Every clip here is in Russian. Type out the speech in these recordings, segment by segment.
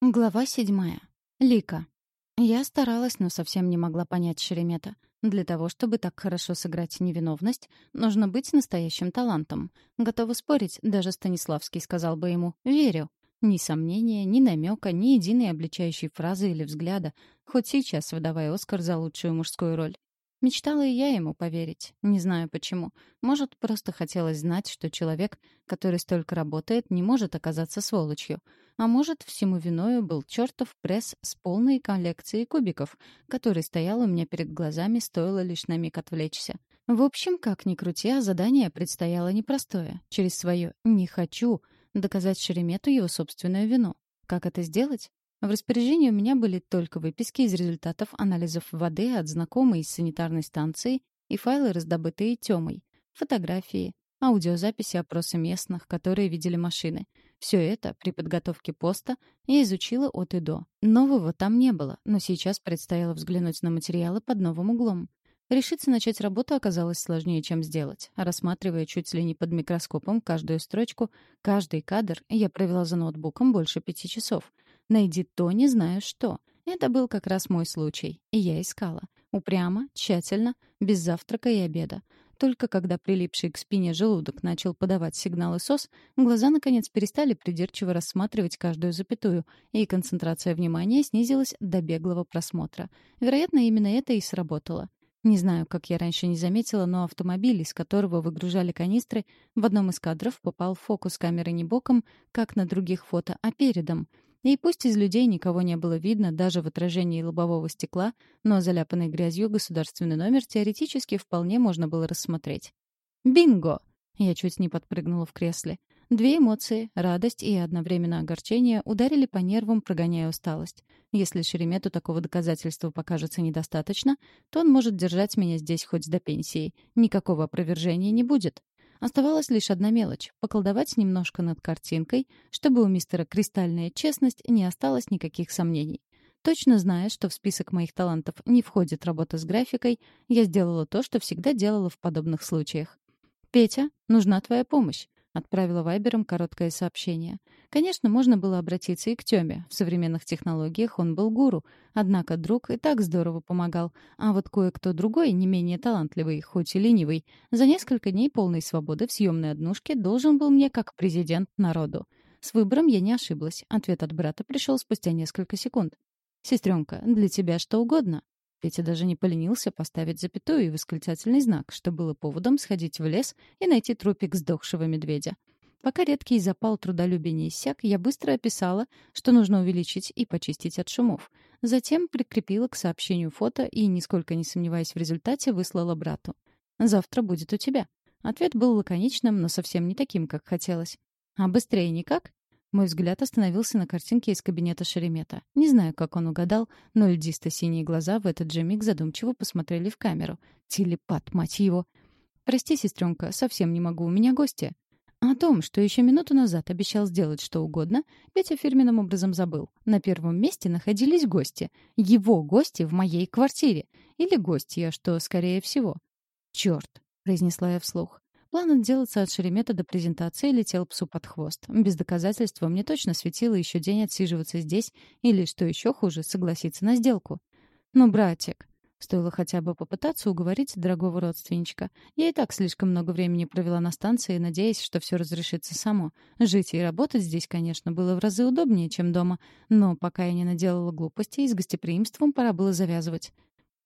Глава седьмая. Лика. Я старалась, но совсем не могла понять Шеремета. Для того, чтобы так хорошо сыграть невиновность, нужно быть настоящим талантом. Готова спорить, даже Станиславский сказал бы ему «верю». Ни сомнения, ни намека, ни единой обличающей фразы или взгляда, хоть сейчас выдавая Оскар за лучшую мужскую роль. Мечтала и я ему поверить. Не знаю почему. Может, просто хотелось знать, что человек, который столько работает, не может оказаться сволочью. А может, всему виною был чертов пресс с полной коллекцией кубиков, который стоял у меня перед глазами, стоило лишь на миг отвлечься. В общем, как ни крути, а задание предстояло непростое. Через свое «не хочу» доказать Шеремету его собственную вину. Как это сделать? В распоряжении у меня были только выписки из результатов анализов воды от знакомой из санитарной станции и файлы, раздобытые Тёмой, фотографии, аудиозаписи опроса местных, которые видели машины. Все это при подготовке поста я изучила от и до. Нового там не было, но сейчас предстояло взглянуть на материалы под новым углом. Решиться начать работу оказалось сложнее, чем сделать. Рассматривая чуть ли не под микроскопом каждую строчку, каждый кадр, я провела за ноутбуком больше пяти часов — Найди то, не знаю что. Это был как раз мой случай. И я искала. Упрямо, тщательно, без завтрака и обеда. Только когда прилипший к спине желудок начал подавать сигналы СОС, глаза, наконец, перестали придирчиво рассматривать каждую запятую, и концентрация внимания снизилась до беглого просмотра. Вероятно, именно это и сработало. Не знаю, как я раньше не заметила, но автомобиль, из которого выгружали канистры, в одном из кадров попал в фокус камеры не боком, как на других фото, а передом — и пусть из людей никого не было видно даже в отражении лобового стекла, но заляпанный грязью государственный номер теоретически вполне можно было рассмотреть. «Бинго!» Я чуть не подпрыгнула в кресле. Две эмоции, радость и одновременно огорчение, ударили по нервам, прогоняя усталость. Если Шеремету такого доказательства покажется недостаточно, то он может держать меня здесь хоть до пенсии. Никакого опровержения не будет. Оставалась лишь одна мелочь — поколдовать немножко над картинкой, чтобы у мистера «Кристальная честность» не осталось никаких сомнений. Точно зная, что в список моих талантов не входит работа с графикой, я сделала то, что всегда делала в подобных случаях. «Петя, нужна твоя помощь. Отправила Вайбером короткое сообщение. Конечно, можно было обратиться и к Тёме. В современных технологиях он был гуру. Однако друг и так здорово помогал. А вот кое-кто другой, не менее талантливый, хоть и ленивый, за несколько дней полной свободы в съемной однушке должен был мне как президент народу. С выбором я не ошиблась. Ответ от брата пришел спустя несколько секунд. «Сестренка, для тебя что угодно». Петя даже не поленился поставить запятую и восклицательный знак, что было поводом сходить в лес и найти трупик сдохшего медведя. Пока редкий запал трудолюбия не иссяк, я быстро описала, что нужно увеличить и почистить от шумов. Затем прикрепила к сообщению фото и, нисколько не сомневаясь в результате, выслала брату. «Завтра будет у тебя». Ответ был лаконичным, но совсем не таким, как хотелось. «А быстрее никак?» Мой взгляд остановился на картинке из кабинета Шеремета. Не знаю, как он угадал, но льдисто-синие глаза в этот же миг задумчиво посмотрели в камеру. Телепат, мать его! «Прости, сестренка, совсем не могу, у меня гости». О том, что еще минуту назад обещал сделать что угодно, Петя фирменным образом забыл. На первом месте находились гости. Его гости в моей квартире. Или гостья, что скорее всего. «Черт!» — произнесла я вслух. План отделаться от Шеремета до презентации летел псу под хвост. Без доказательства мне точно светило еще день отсиживаться здесь или, что еще хуже, согласиться на сделку. «Ну, братик...» Стоило хотя бы попытаться уговорить дорогого родственничка. Я и так слишком много времени провела на станции, надеясь, что все разрешится само. Жить и работать здесь, конечно, было в разы удобнее, чем дома. Но пока я не наделала глупостей, с гостеприимством пора было завязывать.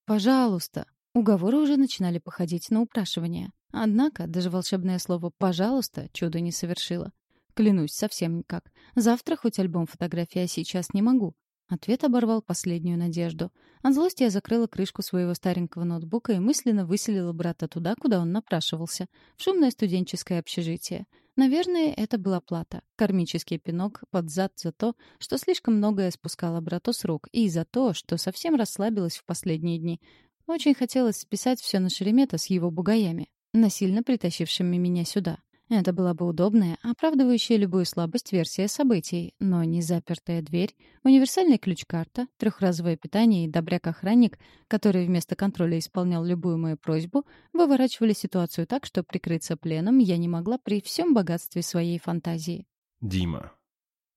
«Пожалуйста». Уговоры уже начинали походить на упрашивания. Однако даже волшебное слово «пожалуйста» чудо не совершило. Клянусь, совсем никак. Завтра хоть альбом фотографий, а сейчас не могу. Ответ оборвал последнюю надежду. От злости я закрыла крышку своего старенького ноутбука и мысленно выселила брата туда, куда он напрашивался, в шумное студенческое общежитие. Наверное, это была плата. Кармический пинок под зад за то, что слишком многое спускала брату с рук, и за то, что совсем расслабилась в последние дни. Очень хотелось списать все на Шеремета с его бугаями насильно притащившими меня сюда. Это была бы удобная, оправдывающая любую слабость версия событий, но не запертая дверь, универсальный ключ-карта, трехразовое питание и добряк-охранник, который вместо контроля исполнял любую мою просьбу, выворачивали ситуацию так, что прикрыться пленом я не могла при всем богатстве своей фантазии. Дима.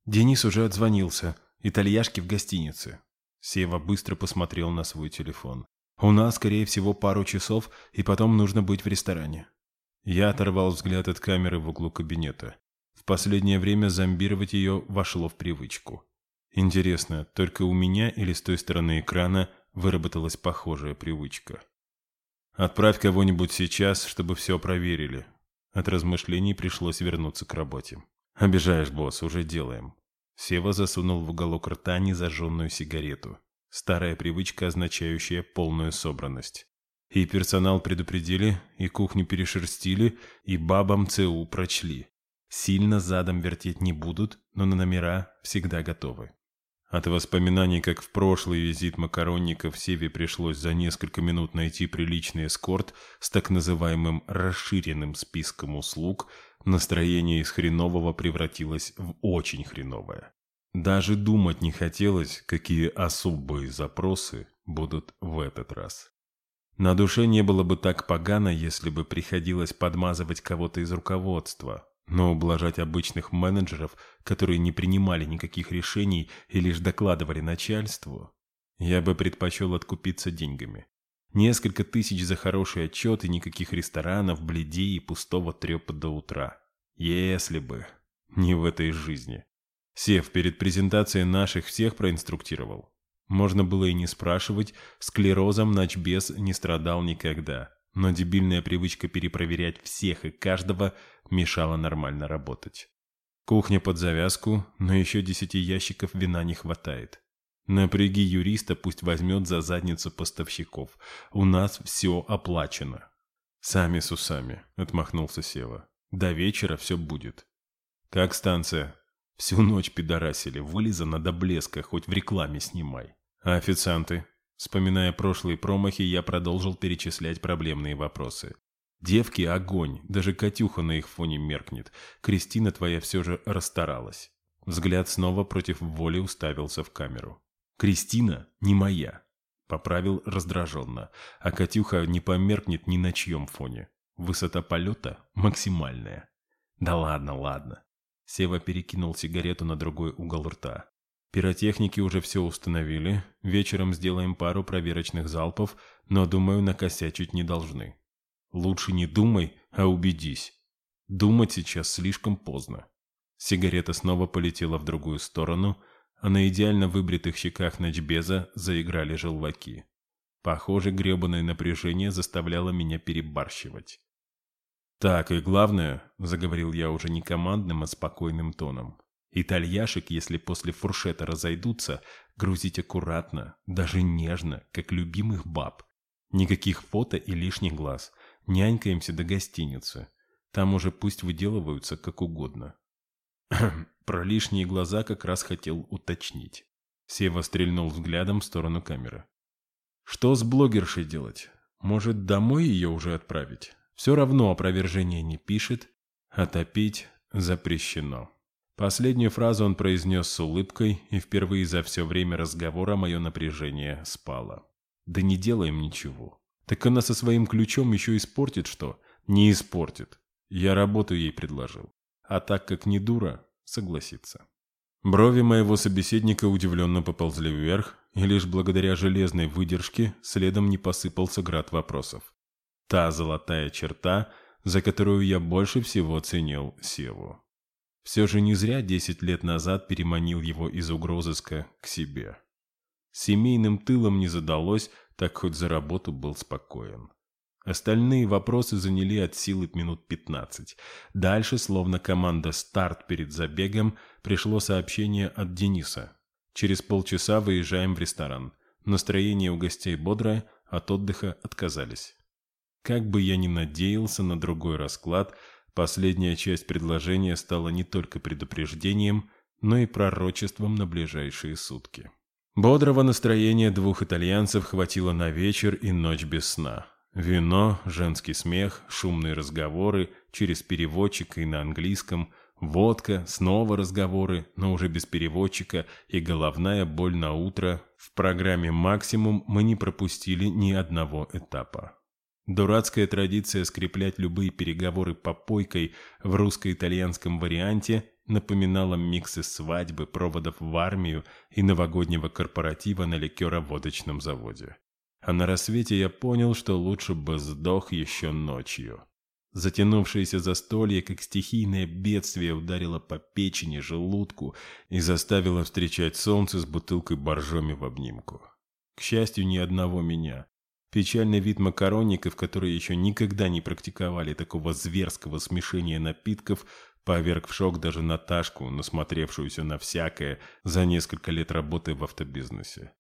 Денис уже отзвонился. Итальяшки в гостинице». Сева быстро посмотрел на свой телефон. «У нас, скорее всего, пару часов, и потом нужно быть в ресторане». Я оторвал взгляд от камеры в углу кабинета. В последнее время зомбировать ее вошло в привычку. Интересно, только у меня или с той стороны экрана выработалась похожая привычка? «Отправь кого-нибудь сейчас, чтобы все проверили». От размышлений пришлось вернуться к работе. «Обижаешь, босс, уже делаем». Сева засунул в уголок рта незажженную сигарету. Старая привычка, означающая полную собранность. И персонал предупредили, и кухню перешерстили, и бабам ЦУ прочли. Сильно задом вертеть не будут, но на номера всегда готовы. От воспоминаний, как в прошлый визит макаронников Севе пришлось за несколько минут найти приличный эскорт с так называемым расширенным списком услуг, настроение из хренового превратилось в очень хреновое. Даже думать не хотелось, какие особые запросы будут в этот раз. На душе не было бы так погано, если бы приходилось подмазывать кого-то из руководства, но ублажать обычных менеджеров, которые не принимали никаких решений и лишь докладывали начальству, я бы предпочел откупиться деньгами. Несколько тысяч за хороший отчет и никаких ресторанов, бледей и пустого трепа до утра. Если бы. Не в этой жизни. Сев перед презентацией наших всех проинструктировал. Можно было и не спрашивать, склерозом начбес не страдал никогда. Но дебильная привычка перепроверять всех и каждого мешала нормально работать. Кухня под завязку, но еще десяти ящиков вина не хватает. Напряги юриста, пусть возьмет за задницу поставщиков. У нас все оплачено. Сами с усами, отмахнулся Сева. До вечера все будет. Как станция? Всю ночь пидорасили, вылизано до блеска, хоть в рекламе снимай. А официанты? Вспоминая прошлые промахи, я продолжил перечислять проблемные вопросы. Девки – огонь, даже Катюха на их фоне меркнет. Кристина твоя все же расстаралась. Взгляд снова против воли уставился в камеру. «Кристина не моя», – поправил раздраженно, а Катюха не померкнет ни на чьем фоне. Высота полета максимальная. «Да ладно, ладно». Сева перекинул сигарету на другой угол рта. Пиротехники уже все установили. Вечером сделаем пару проверочных залпов, но, думаю, накосячить не должны. Лучше не думай, а убедись. Думать сейчас слишком поздно. Сигарета снова полетела в другую сторону, а на идеально выбритых щеках Ночбеза заиграли желваки. Похоже, гребаное напряжение заставляло меня перебарщивать. «Так, и главное», — заговорил я уже не командным, а спокойным тоном, Итальяшек, если после фуршета разойдутся, грузить аккуратно, даже нежно, как любимых баб. Никаких фото и лишних глаз. Нянькаемся до гостиницы. Там уже пусть выделываются как угодно. Про лишние глаза как раз хотел уточнить. Сева стрельнул взглядом в сторону камеры. Что с блогершей делать? Может, домой ее уже отправить? Все равно опровержение не пишет, а топить запрещено. Последнюю фразу он произнес с улыбкой, и впервые за все время разговора мое напряжение спало. «Да не делаем ничего. Так она со своим ключом еще испортит что?» «Не испортит. Я работу ей предложил. А так как не дура, согласится». Брови моего собеседника удивленно поползли вверх, и лишь благодаря железной выдержке следом не посыпался град вопросов. Та золотая черта, за которую я больше всего ценил Севу. Все же не зря десять лет назад переманил его из угрозыска к себе. Семейным тылом не задалось, так хоть за работу был спокоен. Остальные вопросы заняли от силы минут пятнадцать. Дальше, словно команда «Старт» перед забегом, пришло сообщение от Дениса. Через полчаса выезжаем в ресторан. Настроение у гостей бодрое, от отдыха отказались. Как бы я ни надеялся на другой расклад – Последняя часть предложения стала не только предупреждением, но и пророчеством на ближайшие сутки. Бодрого настроения двух итальянцев хватило на вечер и ночь без сна. Вино, женский смех, шумные разговоры через переводчика и на английском, водка, снова разговоры, но уже без переводчика и головная боль на утро. В программе «Максимум» мы не пропустили ни одного этапа. Дурацкая традиция скреплять любые переговоры попойкой в русско-итальянском варианте напоминала миксы свадьбы, проводов в армию и новогоднего корпоратива на ликероводочном заводе. А на рассвете я понял, что лучше бы сдох еще ночью. Затянувшееся застолье, как стихийное бедствие, ударило по печени, желудку и заставило встречать солнце с бутылкой боржоми в обнимку. К счастью, ни одного меня. Печальный вид макаронников, которые еще никогда не практиковали такого зверского смешения напитков, поверг в шок даже Наташку, насмотревшуюся на всякое за несколько лет работы в автобизнесе.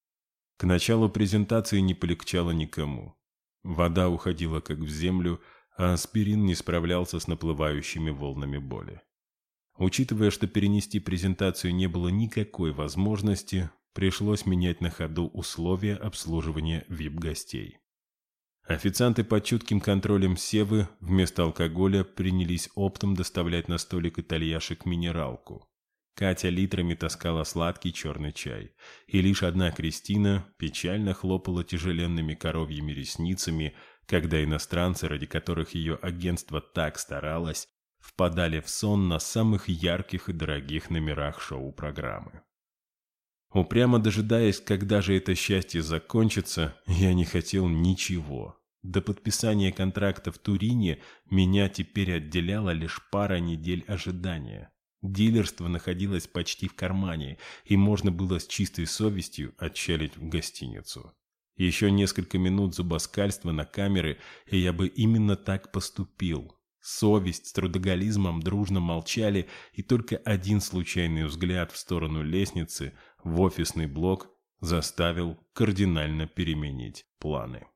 К началу презентации не полегчало никому. Вода уходила как в землю, а аспирин не справлялся с наплывающими волнами боли. Учитывая, что перенести презентацию не было никакой возможности, пришлось менять на ходу условия обслуживания вип-гостей. Официанты под чутким контролем Севы вместо алкоголя принялись оптом доставлять на столик итальяшек минералку. Катя литрами таскала сладкий черный чай, и лишь одна Кристина печально хлопала тяжеленными коровьими ресницами, когда иностранцы, ради которых ее агентство так старалось, впадали в сон на самых ярких и дорогих номерах шоу-программы. Упрямо дожидаясь, когда же это счастье закончится, я не хотел ничего. До подписания контракта в Турине меня теперь отделяла лишь пара недель ожидания. Дилерство находилось почти в кармане, и можно было с чистой совестью отчалить в гостиницу. Еще несколько минут зубоскальства на камеры, и я бы именно так поступил. Совесть с трудоголизмом дружно молчали, и только один случайный взгляд в сторону лестницы в офисный блок заставил кардинально переменить планы.